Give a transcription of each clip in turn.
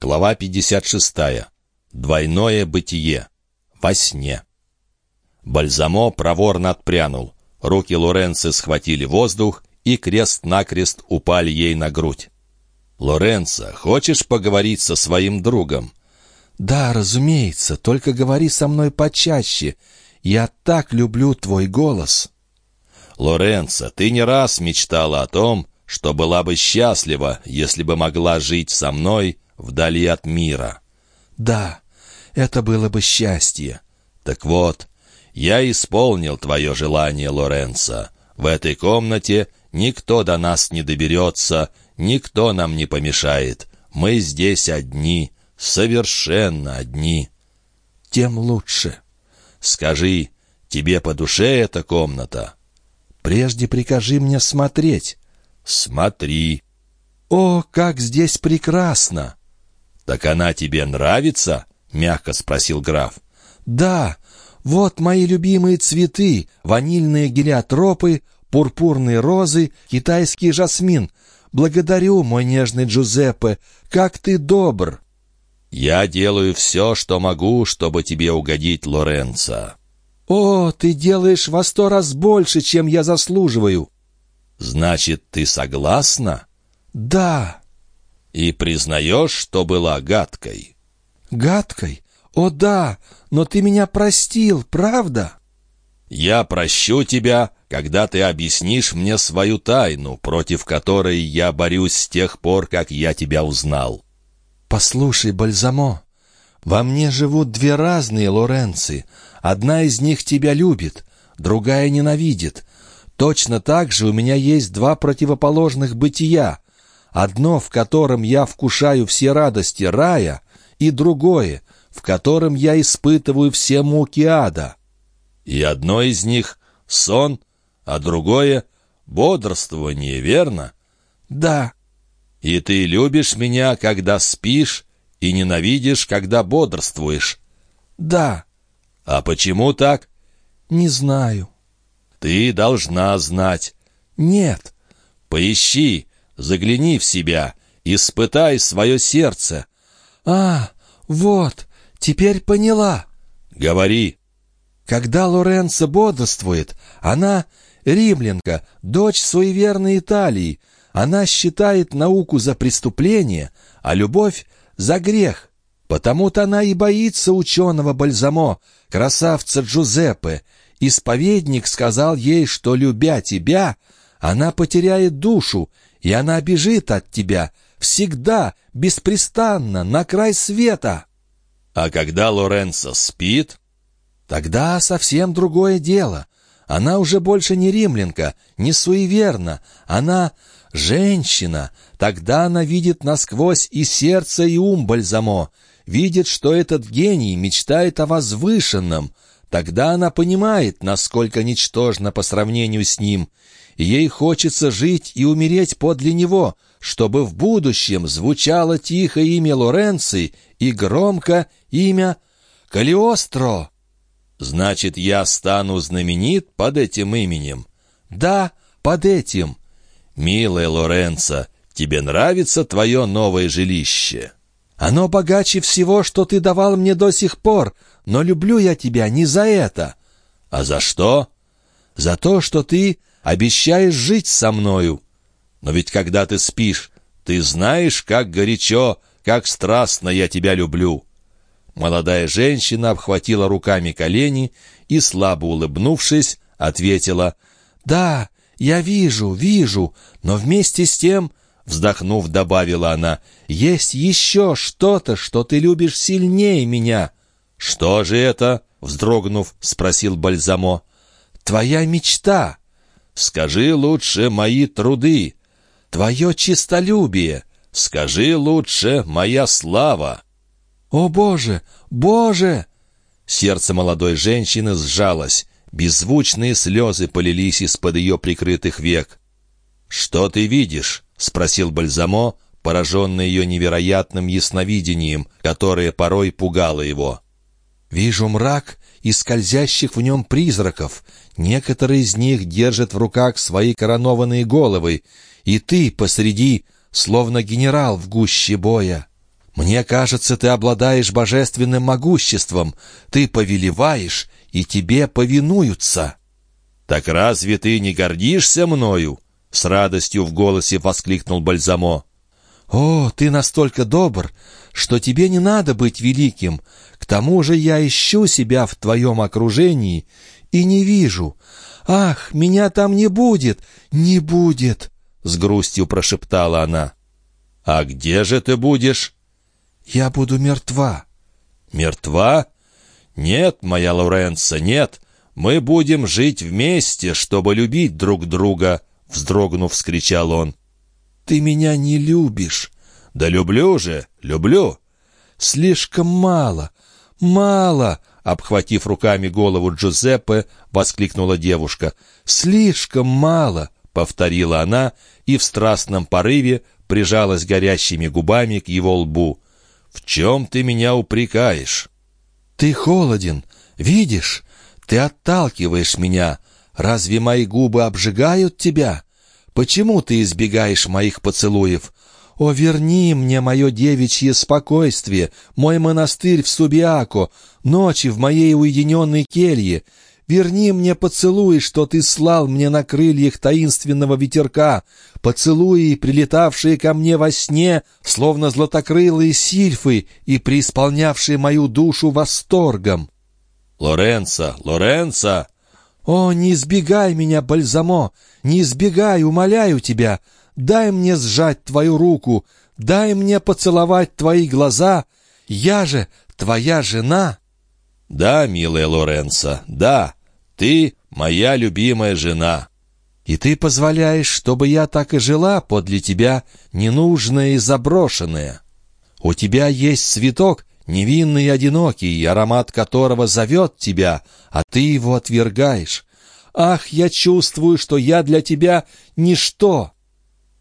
Глава 56. Двойное бытие. Во сне. Бальзамо проворно отпрянул. Руки Лоренци схватили воздух, и крест-накрест упали ей на грудь. «Лоренцо, хочешь поговорить со своим другом?» «Да, разумеется, только говори со мной почаще. Я так люблю твой голос». «Лоренцо, ты не раз мечтала о том, что была бы счастлива, если бы могла жить со мной вдали от мира. Да, это было бы счастье. Так вот, я исполнил твое желание, Лоренцо. В этой комнате никто до нас не доберется, никто нам не помешает. Мы здесь одни, совершенно одни. Тем лучше. Скажи, тебе по душе эта комната? Прежде прикажи мне смотреть. Смотри. О, как здесь прекрасно! «Так она тебе нравится?» — мягко спросил граф. «Да, вот мои любимые цветы, ванильные гелиотропы, пурпурные розы, китайский жасмин. Благодарю, мой нежный Джузеппе, как ты добр!» «Я делаю все, что могу, чтобы тебе угодить, Лоренцо». «О, ты делаешь во сто раз больше, чем я заслуживаю!» «Значит, ты согласна?» «Да!» И признаешь, что была гадкой». «Гадкой? О да, но ты меня простил, правда?» «Я прощу тебя, когда ты объяснишь мне свою тайну, против которой я борюсь с тех пор, как я тебя узнал». «Послушай, Бальзамо, во мне живут две разные Лоренцы. Одна из них тебя любит, другая ненавидит. Точно так же у меня есть два противоположных бытия. Одно, в котором я вкушаю все радости рая, и другое, в котором я испытываю все муки ада. И одно из них — сон, а другое — бодрствование, верно? Да. И ты любишь меня, когда спишь, и ненавидишь, когда бодрствуешь? Да. А почему так? Не знаю. Ты должна знать. Нет. Поищи, Загляни в себя, испытай свое сердце. А, вот, теперь поняла. Говори. Когда Лоренцо бодрствует, она римлянка, дочь суеверной Италии. Она считает науку за преступление, а любовь за грех. Потому-то она и боится ученого Бальзамо, красавца Джузеппе. Исповедник сказал ей, что, любя тебя, она потеряет душу, и она бежит от тебя всегда, беспрестанно, на край света. А когда Лоренцо спит? Тогда совсем другое дело. Она уже больше не римлянка, не суеверна. Она женщина. Тогда она видит насквозь и сердце, и ум Бальзамо. Видит, что этот гений мечтает о возвышенном. Тогда она понимает, насколько ничтожно по сравнению с ним. Ей хочется жить и умереть подле него, чтобы в будущем звучало тихо имя Лоренци и громко имя Калиостро. Значит, я стану знаменит под этим именем? Да, под этим. Милая Лоренцо, тебе нравится твое новое жилище? Оно богаче всего, что ты давал мне до сих пор, но люблю я тебя не за это. А за что? За то, что ты обещаешь жить со мною. Но ведь когда ты спишь, ты знаешь, как горячо, как страстно я тебя люблю». Молодая женщина обхватила руками колени и, слабо улыбнувшись, ответила «Да, я вижу, вижу, но вместе с тем...» Вздохнув, добавила она, «Есть еще что-то, что ты любишь сильнее меня». «Что же это?» — вздрогнув, спросил Бальзамо. «Твоя мечта». Скажи лучше мои труды, твое чистолюбие. Скажи лучше моя слава. О, Боже, Боже! Сердце молодой женщины сжалось. Беззвучные слезы полились из-под ее прикрытых век. «Что ты видишь?» — спросил Бальзамо, пораженный ее невероятным ясновидением, которое порой пугало его. «Вижу мрак и скользящих в нем призраков. Некоторые из них держат в руках свои коронованные головы, и ты посреди, словно генерал в гуще боя. Мне кажется, ты обладаешь божественным могуществом. Ты повелеваешь, и тебе повинуются». «Так разве ты не гордишься мною?» — с радостью в голосе воскликнул Бальзамо. «О, ты настолько добр, что тебе не надо быть великим. К тому же я ищу себя в твоем окружении и не вижу. Ах, меня там не будет, не будет!» — с грустью прошептала она. «А где же ты будешь?» «Я буду мертва». «Мертва? Нет, моя Лоренцо, нет. Мы будем жить вместе, чтобы любить друг друга», — вздрогнув, вскричал он. «Ты меня не любишь». «Да люблю же, люблю». «Слишком мало, мало», — обхватив руками голову Джузеппе, воскликнула девушка. «Слишком мало», — повторила она и в страстном порыве прижалась горящими губами к его лбу. «В чем ты меня упрекаешь?» «Ты холоден, видишь? Ты отталкиваешь меня. Разве мои губы обжигают тебя? Почему ты избегаешь моих поцелуев? О, верни мне мое девичье спокойствие, мой монастырь в Субиако, ночи в моей уединенной келье. Верни мне поцелуи, что ты слал мне на крыльях таинственного ветерка, поцелуи, прилетавшие ко мне во сне, словно златокрылые сильфы и преисполнявшие мою душу восторгом. «Лоренцо! Лоренцо!» «О, не избегай меня, Бальзамо! Не избегай, умоляю тебя! Дай мне сжать твою руку, дай мне поцеловать твои глаза! Я же твоя жена!» «Да, милая Лоренцо, да!» Ты моя любимая жена. И ты позволяешь, чтобы я так и жила подле тебя, ненужная и заброшенная. У тебя есть цветок, невинный и одинокий, аромат которого зовет тебя, а ты его отвергаешь. Ах, я чувствую, что я для тебя ничто.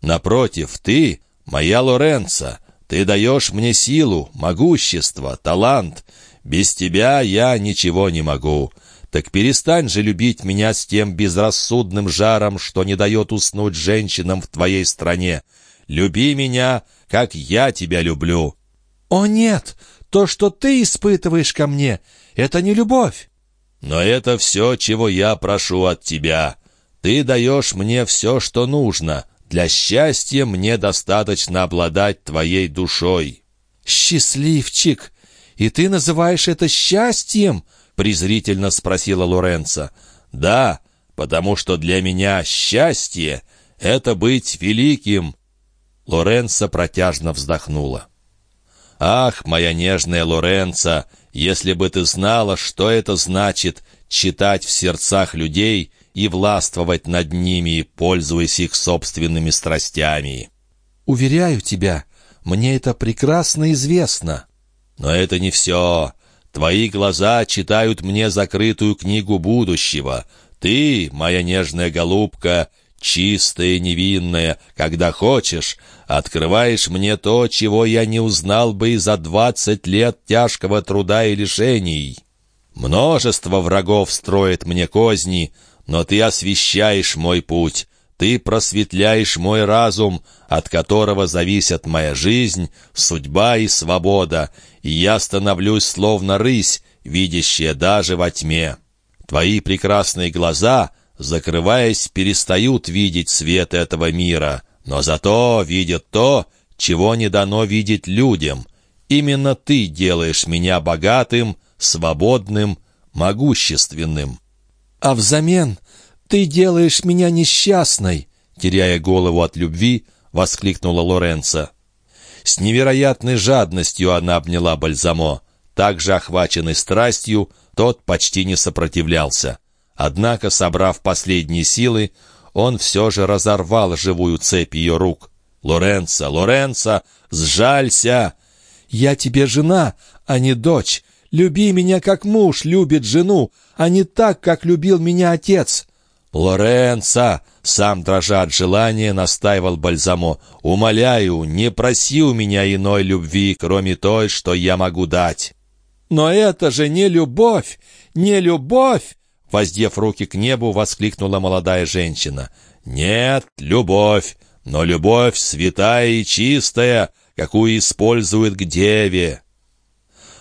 Напротив, ты моя Лоренца, ты даешь мне силу, могущество, талант. Без тебя я ничего не могу. Так перестань же любить меня с тем безрассудным жаром, что не дает уснуть женщинам в твоей стране. Люби меня, как я тебя люблю». «О нет, то, что ты испытываешь ко мне, это не любовь». «Но это все, чего я прошу от тебя. Ты даешь мне все, что нужно. Для счастья мне достаточно обладать твоей душой». «Счастливчик! И ты называешь это счастьем?» презрительно спросила Лоренцо. «Да, потому что для меня счастье — это быть великим». Лоренцо протяжно вздохнула. «Ах, моя нежная Лоренцо, если бы ты знала, что это значит — читать в сердцах людей и властвовать над ними, пользуясь их собственными страстями!» «Уверяю тебя, мне это прекрасно известно». «Но это не все. Твои глаза читают мне закрытую книгу будущего. Ты, моя нежная голубка, чистая невинная, когда хочешь, открываешь мне то, чего я не узнал бы и за двадцать лет тяжкого труда и лишений. Множество врагов строит мне козни, но ты освещаешь мой путь. Ты просветляешь мой разум, от которого зависят моя жизнь, судьба и свобода, и я становлюсь словно рысь, видящая даже во тьме. Твои прекрасные глаза, закрываясь, перестают видеть свет этого мира, но зато видят то, чего не дано видеть людям. Именно ты делаешь меня богатым, свободным, могущественным. А взамен «Ты делаешь меня несчастной!» Теряя голову от любви, воскликнула Лоренцо. С невероятной жадностью она обняла Бальзамо. Также охваченный страстью, тот почти не сопротивлялся. Однако, собрав последние силы, он все же разорвал живую цепь ее рук. «Лоренцо, Лоренцо, сжалься!» «Я тебе жена, а не дочь. Люби меня, как муж любит жену, а не так, как любил меня отец. «Лоренцо!» — сам дрожа от желания настаивал Бальзамо. «Умоляю, не проси у меня иной любви, кроме той, что я могу дать». «Но это же не любовь! Не любовь!» Воздев руки к небу, воскликнула молодая женщина. «Нет, любовь, но любовь святая и чистая, какую используют к деве».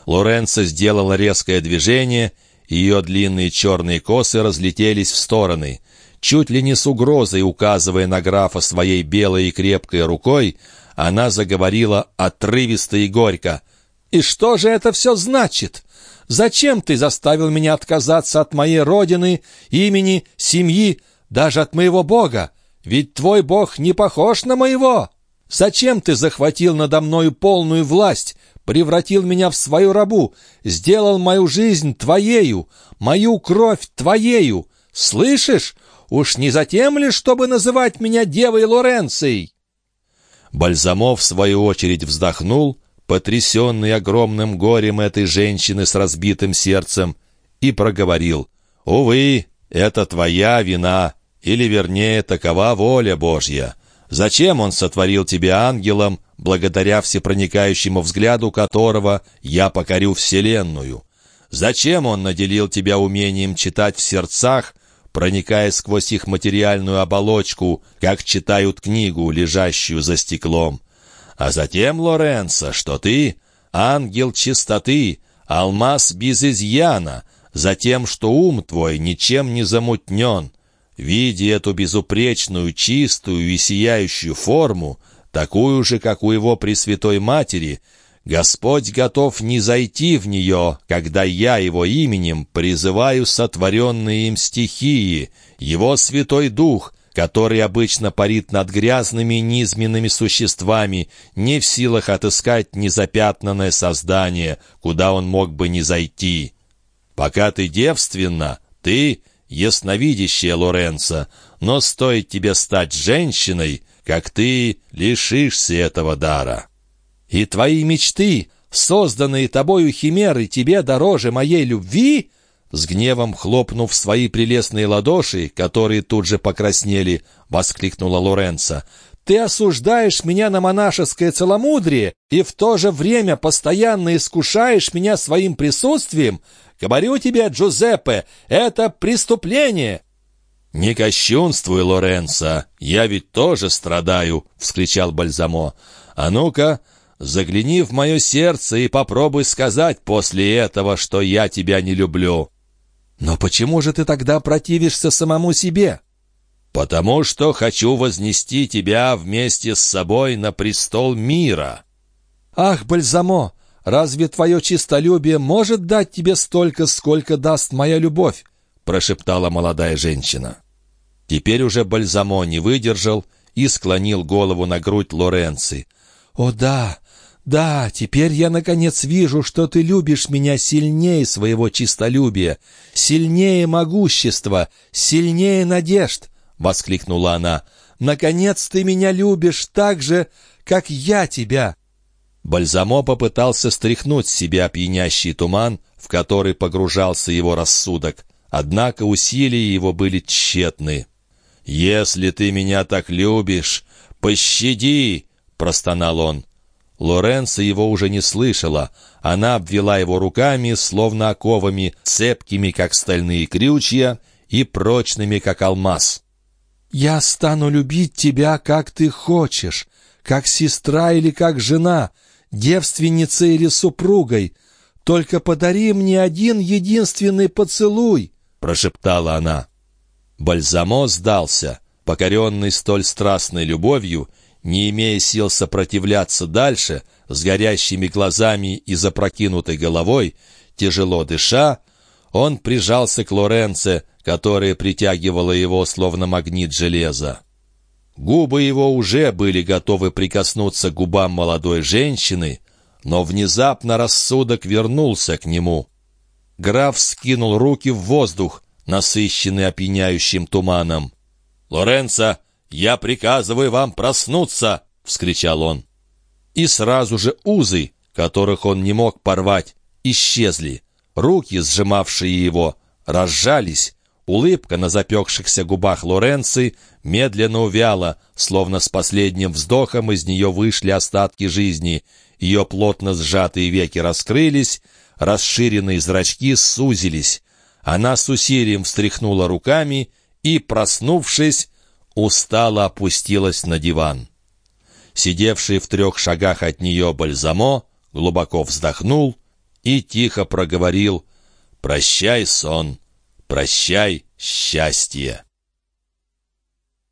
Лоренцо сделала резкое движение, ее длинные черные косы разлетелись в стороны. Чуть ли не с угрозой указывая на графа своей белой и крепкой рукой, она заговорила отрывисто и горько. «И что же это все значит? Зачем ты заставил меня отказаться от моей родины, имени, семьи, даже от моего Бога? Ведь твой Бог не похож на моего. Зачем ты захватил надо мною полную власть, превратил меня в свою рабу, сделал мою жизнь твоею, мою кровь твоею? Слышишь? Уж не затем ли, чтобы называть меня девой Лоренцией?» Бальзамов, в свою очередь, вздохнул, потрясенный огромным горем этой женщины с разбитым сердцем, и проговорил, «Увы, это твоя вина, или, вернее, такова воля Божья. Зачем он сотворил тебя ангелом, благодаря всепроникающему взгляду которого я покорю Вселенную? Зачем он наделил тебя умением читать в сердцах, проникая сквозь их материальную оболочку, как читают книгу, лежащую за стеклом? А затем, Лоренцо, что ты — ангел чистоты, алмаз без изъяна, затем, что ум твой ничем не замутнен. Видя эту безупречную, чистую и сияющую форму, такую же, как у его Пресвятой Матери, Господь готов не зайти в нее, когда я его именем призываю сотворенные им стихии, его Святой Дух, который обычно парит над грязными низменными существами, не в силах отыскать незапятнанное создание, куда он мог бы не зайти. Пока ты девственна, ты — ясновидящая Лоренцо, но стоит тебе стать женщиной, как ты лишишься этого дара. И твои мечты, созданные тобою химеры, тебе дороже моей любви?» С гневом хлопнув свои прелестные ладоши, которые тут же покраснели, воскликнула Лоренцо. Ты осуждаешь меня на монашеское целомудрие и в то же время постоянно искушаешь меня своим присутствием? Говорю тебе, Джузеппе, это преступление!» «Не кощунствуй, Лоренцо, я ведь тоже страдаю!» — вскричал Бальзамо. «А ну-ка, загляни в мое сердце и попробуй сказать после этого, что я тебя не люблю». «Но почему же ты тогда противишься самому себе?» «Потому что хочу вознести тебя вместе с собой на престол мира». «Ах, Бальзамо, разве твое чистолюбие может дать тебе столько, сколько даст моя любовь?» прошептала молодая женщина. Теперь уже Бальзамо не выдержал и склонил голову на грудь Лоренци. «О да, да, теперь я наконец вижу, что ты любишь меня сильнее своего чистолюбия, сильнее могущества, сильнее надежд!» — воскликнула она. «Наконец ты меня любишь так же, как я тебя!» Бальзамо попытался стряхнуть с себя пьянящий туман, в который погружался его рассудок, однако усилия его были тщетны. «Если ты меня так любишь, пощади!» — простонал он. Лоренцо его уже не слышала. Она обвела его руками, словно оковами, цепкими, как стальные крючья, и прочными, как алмаз. «Я стану любить тебя, как ты хочешь, как сестра или как жена, девственницей или супругой. Только подари мне один единственный поцелуй!» — прошептала она. Бальзамо сдался, покоренный столь страстной любовью, не имея сил сопротивляться дальше, с горящими глазами и запрокинутой головой, тяжело дыша, он прижался к Лоренце, которая притягивала его, словно магнит железа. Губы его уже были готовы прикоснуться к губам молодой женщины, но внезапно рассудок вернулся к нему. Граф скинул руки в воздух, насыщенный опьяняющим туманом. «Лоренцо, я приказываю вам проснуться!» — вскричал он. И сразу же узы, которых он не мог порвать, исчезли. Руки, сжимавшие его, разжались. Улыбка на запекшихся губах Лоренци медленно увяла, словно с последним вздохом из нее вышли остатки жизни. Ее плотно сжатые веки раскрылись, расширенные зрачки сузились. Она с усилием встряхнула руками и, проснувшись, устало опустилась на диван. Сидевший в трех шагах от нее Бальзамо глубоко вздохнул и тихо проговорил «Прощай, сон, прощай, счастье».